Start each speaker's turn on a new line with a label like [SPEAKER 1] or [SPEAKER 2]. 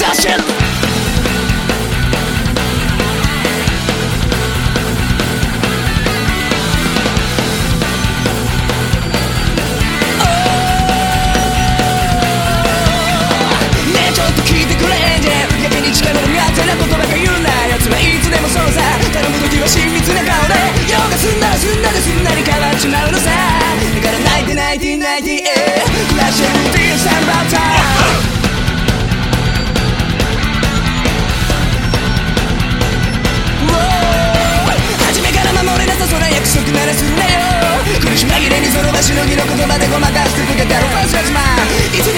[SPEAKER 1] 大仙その場しのぎの言葉でごまかす続けてるファンス